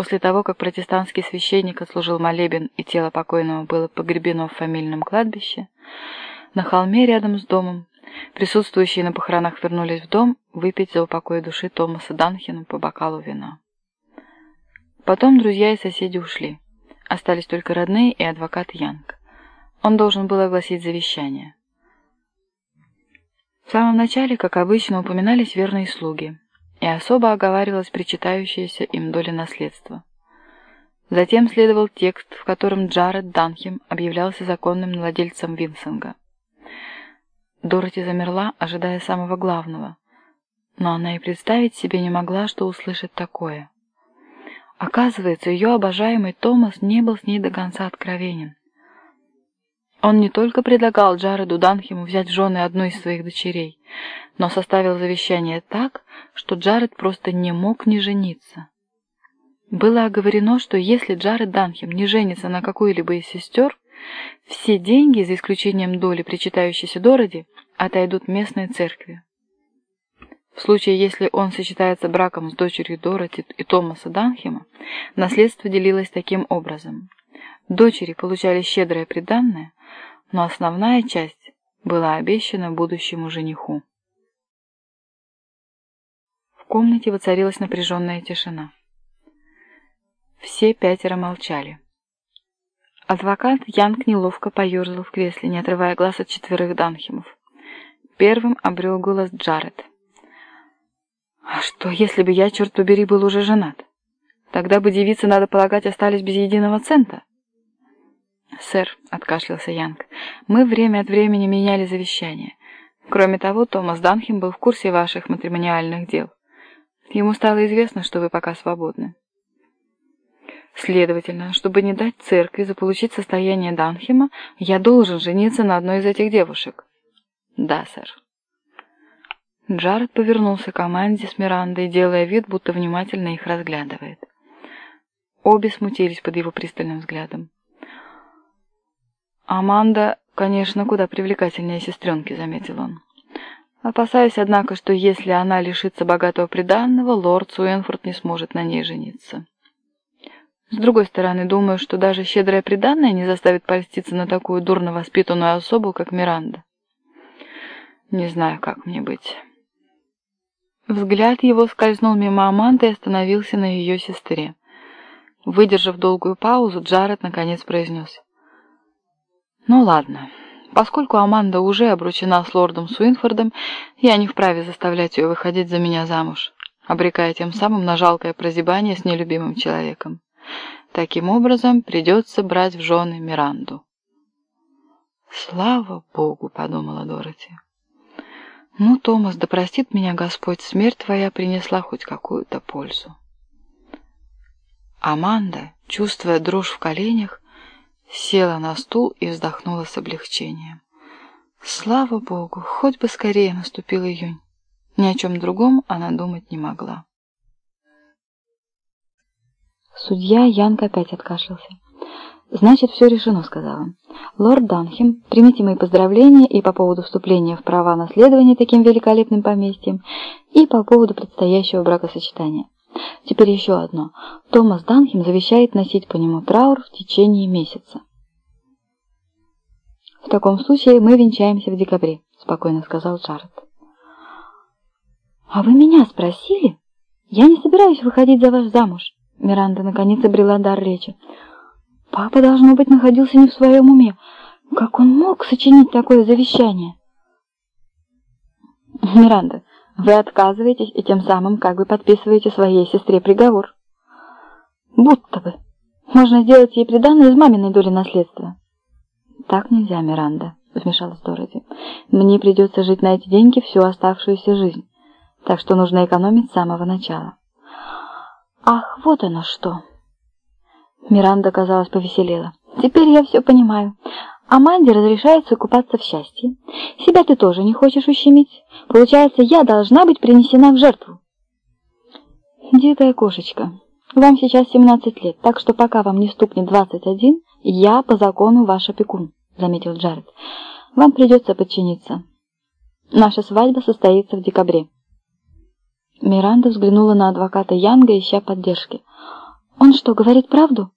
После того, как протестантский священник отслужил молебен и тело покойного было погребено в фамильном кладбище, на холме рядом с домом присутствующие на похоронах вернулись в дом выпить за упокой души Томаса Данхина по бокалу вина. Потом друзья и соседи ушли. Остались только родные и адвокат Янг. Он должен был огласить завещание. В самом начале, как обычно, упоминались верные слуги, и особо оговаривалась причитающаяся им доля наследства. Затем следовал текст, в котором Джаред Данхем объявлялся законным владельцем Винсинга. Дороти замерла, ожидая самого главного, но она и представить себе не могла, что услышит такое. Оказывается, ее обожаемый Томас не был с ней до конца откровенен. Он не только предлагал Джареду Данхему взять в жены одну из своих дочерей, но составил завещание так, что Джаред просто не мог не жениться. Было оговорено, что если Джаред Данхем не женится на какой-либо из сестер, все деньги, за исключением доли, причитающейся Дороди, отойдут местной церкви. В случае, если он сочетается браком с дочерью Дороти и Томаса Данхема, наследство делилось таким образом. Дочери получали щедрое приданное, но основная часть была обещана будущему жениху. В комнате воцарилась напряженная тишина. Все пятеро молчали. Адвокат Янг неловко поерзал в кресле, не отрывая глаз от четверых Данхимов. Первым обрел голос Джаред. «А что, если бы я, черт побери, был уже женат? Тогда бы девицы, надо полагать, остались без единого цента». «Сэр», — откашлялся Янг, — «мы время от времени меняли завещание. Кроме того, Томас Данхем был в курсе ваших матримониальных дел. Ему стало известно, что вы пока свободны». Следовательно, чтобы не дать церкви заполучить состояние Данхема, я должен жениться на одной из этих девушек. Да, сэр. Джаред повернулся к команде с Мирандой, делая вид, будто внимательно их разглядывает. Обе смутились под его пристальным взглядом. «Аманда, конечно, куда привлекательнее сестренки», — заметил он. «Опасаюсь, однако, что если она лишится богатого приданного, лорд Суэнфорд не сможет на ней жениться». С другой стороны, думаю, что даже щедрое приданное не заставит польститься на такую дурно воспитанную особу, как Миранда. Не знаю, как мне быть. Взгляд его скользнул мимо Аманды и остановился на ее сестре. Выдержав долгую паузу, Джаред наконец произнес. «Ну ладно, поскольку Аманда уже обручена с лордом Суинфордом, я не вправе заставлять ее выходить за меня замуж, обрекая тем самым на жалкое прозябание с нелюбимым человеком. Таким образом, придется брать в жены Миранду. «Слава Богу!» — подумала Дороти. «Ну, Томас, да простит меня Господь, смерть твоя принесла хоть какую-то пользу». Аманда, чувствуя дрожь в коленях, села на стул и вздохнула с облегчением. Слава Богу, хоть бы скорее наступил июнь. Ни о чем другом она думать не могла. Судья Янг опять откашлялся. «Значит, все решено», — сказал он. «Лорд Данхем, примите мои поздравления и по поводу вступления в права наследования таким великолепным поместьем, и по поводу предстоящего бракосочетания. Теперь еще одно. Томас Данхем завещает носить по нему траур в течение месяца». «В таком случае мы венчаемся в декабре», — спокойно сказал Джаред. «А вы меня спросили? Я не собираюсь выходить за вас замуж». Миранда наконец обрела дар речи. Папа, должно быть, находился не в своем уме. Как он мог сочинить такое завещание? Миранда, вы отказываетесь и тем самым как бы подписываете своей сестре приговор. Будто бы. Можно сделать ей приданное из маминой доли наследства. Так нельзя, Миранда, вмешалась Дороти. Мне придется жить на эти деньги всю оставшуюся жизнь, так что нужно экономить с самого начала. Ах, вот оно что. Миранда, казалось, повеселела. Теперь я все понимаю. Аманде разрешается купаться в счастье. Себя ты тоже не хочешь ущемить. Получается, я должна быть принесена в жертву. Дикая кошечка, вам сейчас 17 лет, так что пока вам не стукнет 21, я по закону ваш опекун, заметил Джаред. Вам придется подчиниться. Наша свадьба состоится в декабре. Миранда взглянула на адвоката Янга, ища поддержки. Он что, говорит правду?»